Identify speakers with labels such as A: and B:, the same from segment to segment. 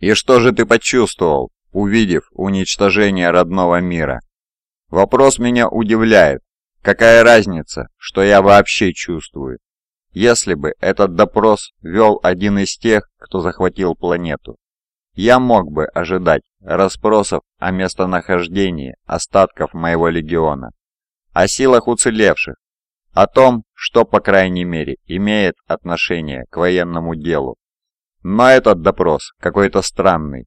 A: И что же ты почувствовал, увидев уничтожение родного мира? Вопрос меня удивляет. Какая разница, что я вообще чувствую? Если бы этот допрос вел один из тех, кто захватил планету, я мог бы ожидать расспросов о местонахождении остатков моего легиона, о силах уцелевших, о том, что, по крайней мере, имеет отношение к военному делу. Но этот допрос какой-то странный.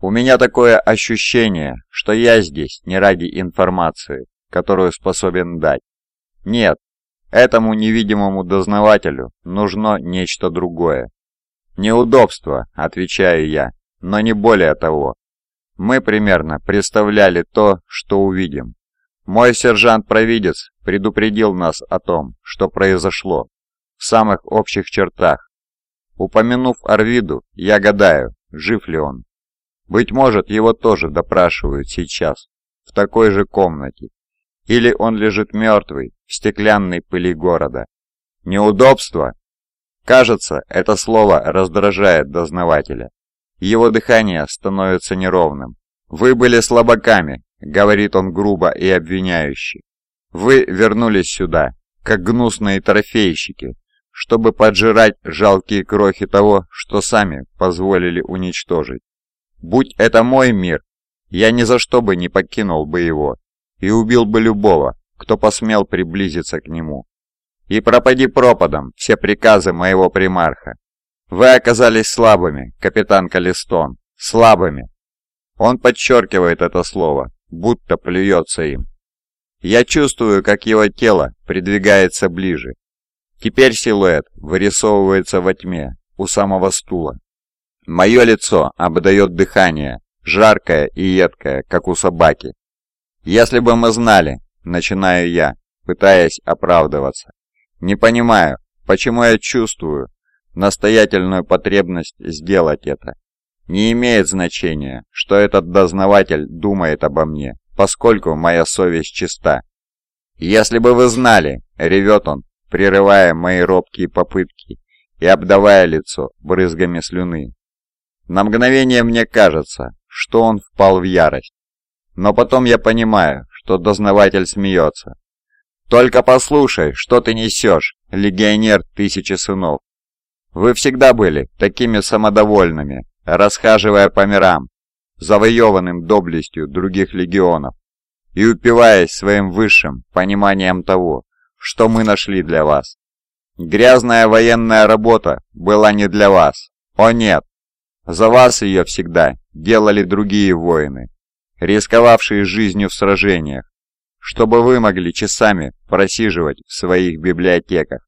A: У меня такое ощущение, что я здесь не ради информации, которую способен дать. Нет, этому невидимому дознавателю нужно нечто другое. Неудобство, отвечаю я, но не более того. Мы примерно представляли то, что увидим. Мой сержант-провидец предупредил нас о том, что произошло, в самых общих чертах. Упомянув Арвиду, я гадаю, жив ли он. Быть может, его тоже допрашивают сейчас, в такой же комнате. Или он лежит мертвый в стеклянной пыли города. Неудобство? Кажется, это слово раздражает дознавателя. Его дыхание становится неровным. «Вы были слабаками», — говорит он грубо и обвиняюще. «Вы вернулись сюда, как гнусные трофейщики, чтобы поджирать жалкие крохи того, что сами позволили уничтожить. Будь это мой мир, я ни за что бы не покинул бы его и убил бы любого, кто посмел приблизиться к нему. И пропади пропадом все приказы моего примарха. Вы оказались слабыми, капитан Калистон, слабыми. Он подчеркивает это слово, будто плюется им. Я чувствую, как его тело придвигается ближе. Теперь силуэт вырисовывается во тьме, у самого стула. Мое лицо обдает дыхание, жаркое и едкое, как у собаки. Если бы мы знали, начинаю я, пытаясь оправдываться. Не понимаю, почему я чувствую, настоятельную потребность сделать это. Не имеет значения, что этот дознаватель думает обо мне, поскольку моя совесть чиста. «Если бы вы знали», — ревет он, прерывая мои робкие попытки и обдавая лицо брызгами слюны. На мгновение мне кажется, что он впал в ярость. Но потом я понимаю, что дознаватель смеется. «Только послушай, что ты несешь, легионер тысячи сынов. Вы всегда были такими самодовольными, расхаживая по мирам, завоеванным доблестью других легионов, и упиваясь своим высшим пониманием того, что мы нашли для вас. Грязная военная работа была не для вас. О нет! За вас ее всегда делали другие воины, рисковавшие жизнью в сражениях, чтобы вы могли часами просиживать в своих библиотеках.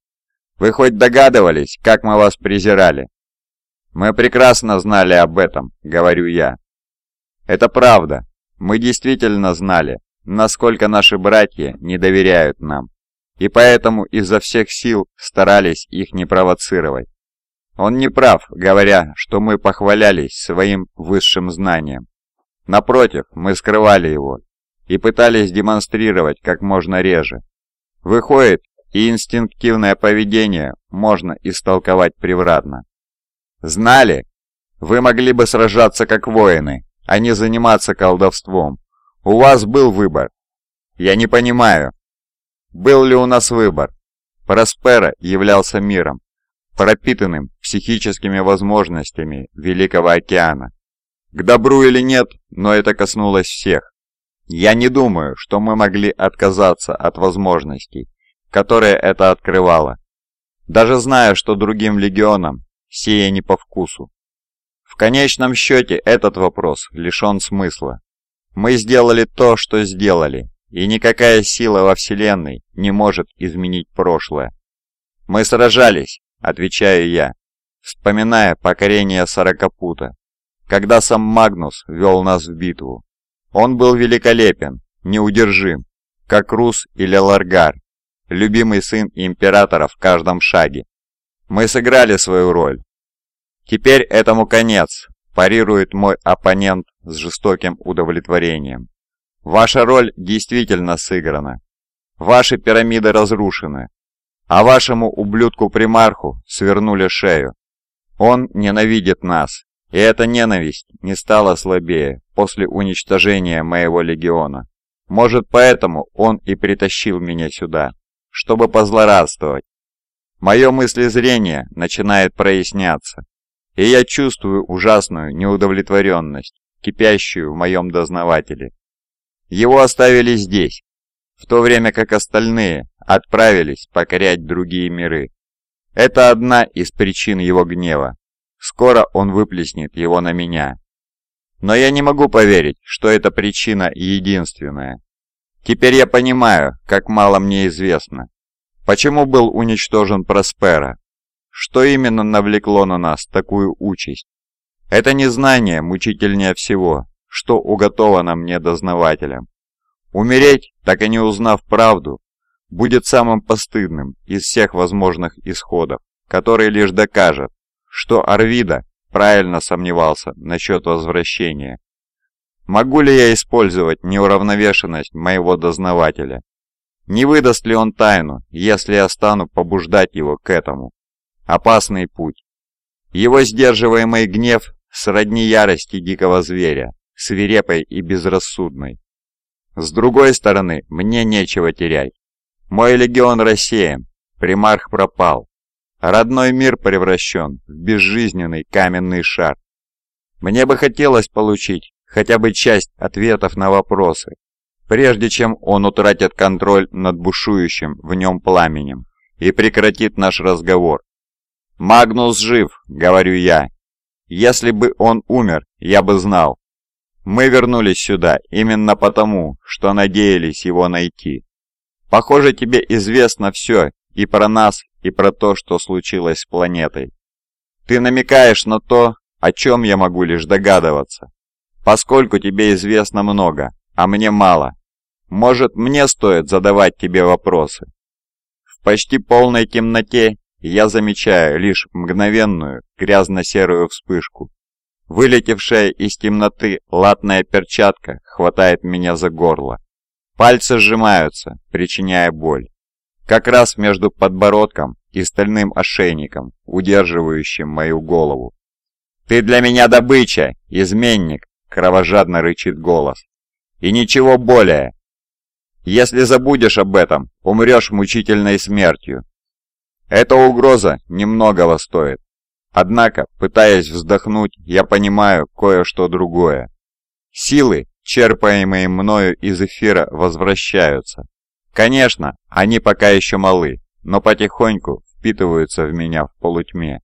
A: Вы хоть догадывались, как мы вас презирали?» «Мы прекрасно знали об этом», — говорю я. «Это правда. Мы действительно знали, насколько наши братья не доверяют нам, и поэтому изо всех сил старались их не провоцировать. Он не прав, говоря, что мы похвалялись своим высшим знанием. Напротив, мы скрывали его и пытались демонстрировать как можно реже. Выходит, и инстинктивное поведение можно истолковать превратно. Знали? Вы могли бы сражаться как воины, а не заниматься колдовством. У вас был выбор. Я не понимаю. Был ли у нас выбор? Проспера являлся миром, пропитанным психическими возможностями Великого океана. К добру или нет, но это коснулось всех. Я не думаю, что мы могли отказаться от возможностей, которое это открывало, даже зная, что другим легионам сие не по вкусу. В конечном счете этот вопрос лишен смысла. Мы сделали то, что сделали, и никакая сила во Вселенной не может изменить прошлое. Мы сражались, отвечаю я, вспоминая покорение Сорокопута, когда сам Магнус вел нас в битву. Он был великолепен, неудержим, как Рус или Ларгар, любимый сын императора в каждом шаге. Мы сыграли свою роль. Теперь этому конец, парирует мой оппонент с жестоким удовлетворением. Ваша роль действительно сыграна. Ваши пирамиды разрушены, а вашему ублюдку-примарху свернули шею. Он ненавидит нас И эта ненависть не стала слабее после уничтожения моего легиона. Может, поэтому он и притащил меня сюда, чтобы позлорадствовать. Мое мыслезрение начинает проясняться, и я чувствую ужасную неудовлетворенность, кипящую в моем дознавателе. Его оставили здесь, в то время как остальные отправились покорять другие миры. Это одна из причин его гнева. Скоро он выплеснет его на меня. Но я не могу поверить, что эта причина единственная. Теперь я понимаю, как мало мне известно. Почему был уничтожен Проспера? Что именно навлекло на нас такую участь? Это незнание мучительнее всего, что уготовано мне дознавателем. Умереть, так и не узнав правду, будет самым постыдным из всех возможных исходов, который лишь докажет, что Арвида правильно сомневался насчет возвращения. Могу ли я использовать неуравновешенность моего дознавателя? Не выдаст ли он тайну, если я стану побуждать его к этому? Опасный путь. Его сдерживаемый гнев сродни ярости дикого зверя, свирепой и безрассудной. С другой стороны, мне нечего терять. Мой легион рассеян, примарх пропал. Родной мир превращен в безжизненный каменный шар. Мне бы хотелось получить хотя бы часть ответов на вопросы, прежде чем он утратит контроль над бушующим в нем пламенем и прекратит наш разговор. «Магнус жив», — говорю я. «Если бы он умер, я бы знал. Мы вернулись сюда именно потому, что надеялись его найти. Похоже, тебе известно все и про нас, и про то, что случилось с планетой. Ты намекаешь на то, о чем я могу лишь догадываться, поскольку тебе известно много, а мне мало. Может, мне стоит задавать тебе вопросы? В почти полной темноте я замечаю лишь мгновенную грязно-серую вспышку. Вылетевшая из темноты латная перчатка хватает меня за горло. Пальцы сжимаются, причиняя боль. Как раз между подбородком и стальным ошейником, удерживающим мою голову. «Ты для меня добыча, изменник!» — кровожадно рычит голос. «И ничего более. Если забудешь об этом, умрешь мучительной смертью. Эта угроза немногого стоит. Однако, пытаясь вздохнуть, я понимаю кое-что другое. Силы, черпаемые мною из эфира, возвращаются. Конечно, они пока еще малы, но потихоньку впитываются в меня в полутьме.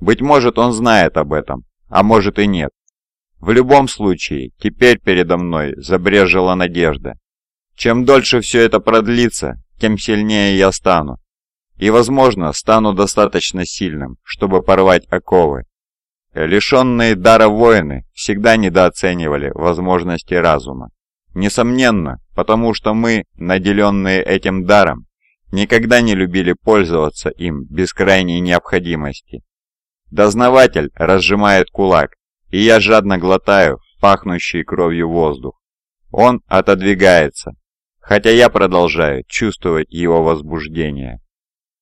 A: Быть может, он знает об этом, а может и нет. В любом случае, теперь передо мной забрежила надежда. Чем дольше все это продлится, тем сильнее я стану. И, возможно, стану достаточно сильным, чтобы порвать оковы. Лишенные дара воины всегда недооценивали возможности разума. Несомненно, потому что мы, наделенные этим даром, никогда не любили пользоваться им без крайней необходимости. Дознаватель разжимает кулак, и я жадно глотаю пахнущий кровью воздух. Он отодвигается, хотя я продолжаю чувствовать его возбуждение.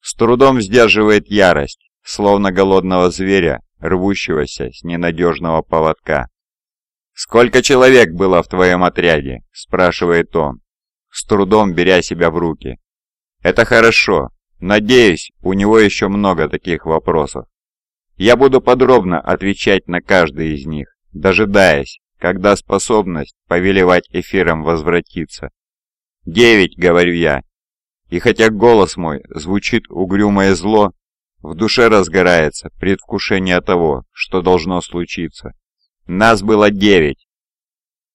A: С трудом сдерживает ярость, словно голодного зверя, рвущегося с ненадежного поводка. «Сколько человек было в твоем отряде?» – спрашивает он, с трудом беря себя в руки. «Это хорошо. Надеюсь, у него еще много таких вопросов. Я буду подробно отвечать на каждый из них, дожидаясь, когда способность повелевать эфиром возвратится. «Девять», — говорю я. И хотя голос мой звучит угрюмое зло, в душе разгорается предвкушение того, что должно случиться. Нас было девять,